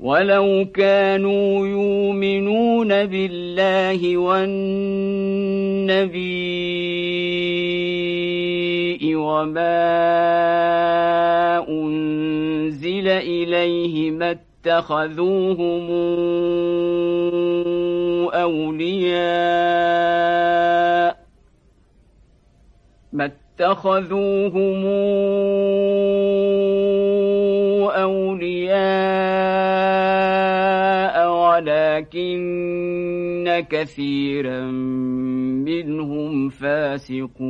ولو كانوا يؤمنون بالله والنبي وما أنزل إليه ما اتخذوهم أولياء ما اتخذوهم أولياء ولكن كثيرا منهم فاسقون.